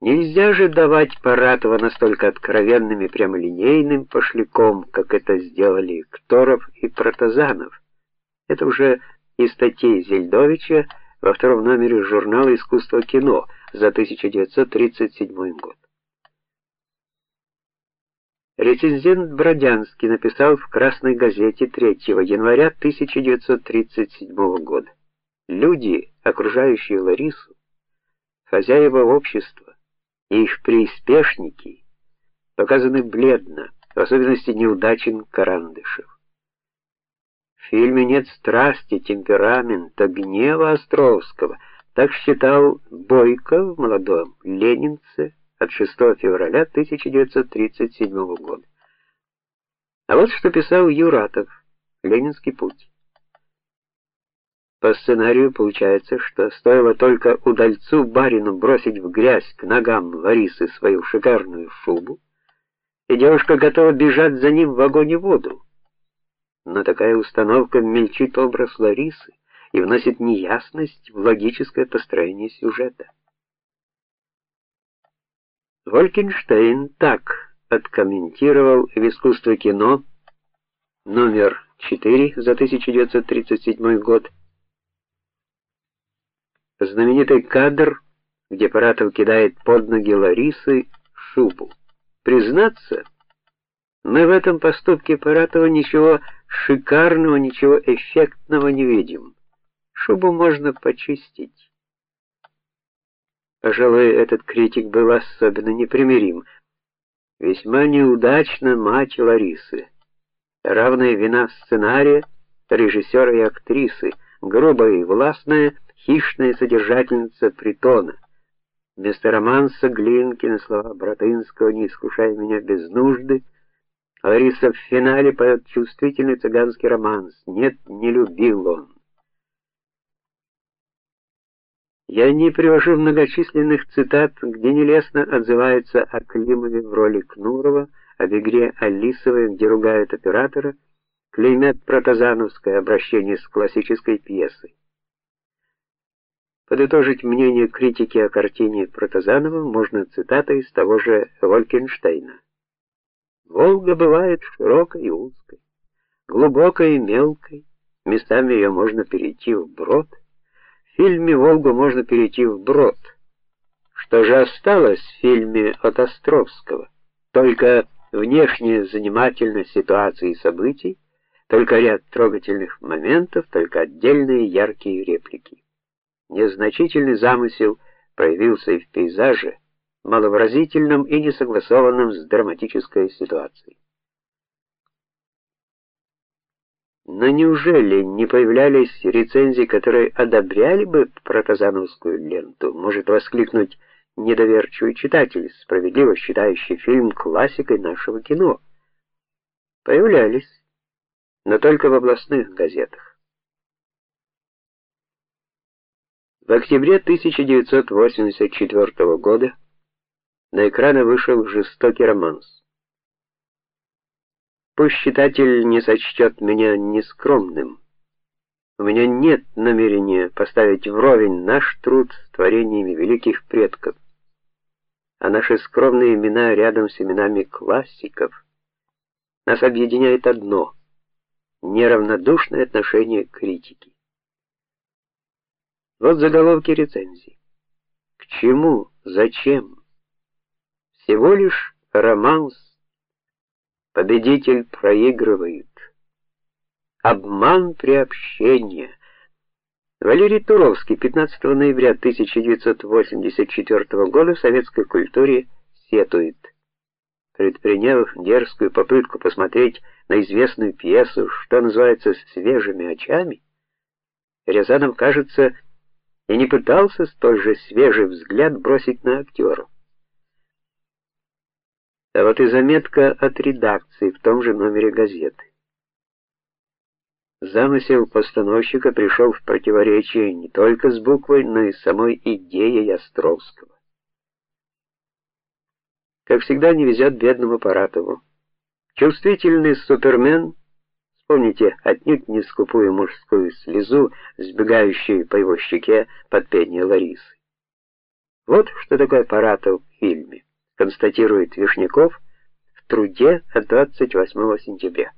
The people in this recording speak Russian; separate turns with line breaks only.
Нельзя же давать Паратова настолько откровенным и прямолинейным пошляком, как это сделали Кторов и Протазанов. Это уже из статей Зельдовича во втором номере журнала Искусство кино за 1937 год. Рецензент Бродянский написал в Красной газете 3 января 1937 года: Люди, окружающие Ларису, хозяева общества и их приспешники показаны бледно, в особенности неудачен Карандышев. В фильме нет страсти, темперамента, гнева Островского, так считал Бойко в молодом Ленинце от 6 февраля 1937 года. А вот что писал Юратов. Ленинский путь. По сценарию получается, что стоило только удальцу барину бросить в грязь к ногам Ларисы свою шикарную шубу, и девушка готова бежать за ним в огонь и воду. Но такая установка мельчит образ Ларисы и вносит неясность в логическое построение сюжета. Волькенштейн так откомментировал в искусстве кино номер 4 за 1937 год знаменитый кадр, где Паратов кидает под ноги Ларисы шубу. Признаться, мы в этом поступке Паратова ничего шикарного, ничего эффектного не видим. Шубу можно почистить. Пожалуй, этот критик был особенно непримирим. Весьма неудачно мать Ларисы. Равная вина сценария, режиссера и актрисы, грубая и властная хищная содержательница притона. Вместо романса Глинкина слова Братынского «Не искушай меня без нужды», Лариса в финале поет чувствительный цыганский романс «Нет, не любил он». Я не привожу многочисленных цитат, где нелестно отзываются о Климове в роли Кнурова, об игре Алисовой, где ругают оператора, клеймят протазановское обращение с классической пьесой. Подытожить мнение критики о картине Протазанова можно цитатой из того же Волькенштейна. Волга бывает широкой и узкой, глубокой и мелкой, местами ее можно перейти в брод. В фильме Волгу можно перейти в брод. Что же осталось в фильме от Островского? Только внешняя занимательность ситуации и событий, только ряд трогательных моментов, только отдельные яркие реплики. Незначительный замысел проявился и в пейзаже, маловыразительном и несогласованном с драматической ситуацией. Но неужели не появлялись рецензии, которые одобряли бы протазановскую ленту? Может воскликнуть недоверчивый читатель, справедливо считающий фильм классикой нашего кино. Появлялись, но только в областных газетах. В октябре 1984 года на экраны вышел жестокий романс. Пусть читатель не сочтет меня нескромным. У меня нет намерения поставить вровень наш труд с творениями великих предков, а наши скромные имена рядом с именами классиков. Нас объединяет одно неравнодушное отношение к критике. Вот заголовки рецензий. К чему? Зачем? Всего лишь романс. Победитель проигрывает. Обман приобщения. Валерий Туровский 15 ноября 1984 года в советской культуре сетует. Предприняв дерзкую попытку посмотреть на известную пьесу, что называется, свежими очами, Рязанов, кажется, и не пытался столь же свежий взгляд бросить на актера. А вот и заметка от редакции в том же номере газеты. Замысел постановщика пришел в противоречие не только с буквой, но и самой идеей Островского. Как всегда, не везет бедному Паратову. Чувствительный супермен Вспомните отнюдь не скупую мужскую слезу, сбегающую по его щеке под пение Ларисы. Вот что такое Паратов в фильме, констатирует Вишняков в труде от 28 сентября.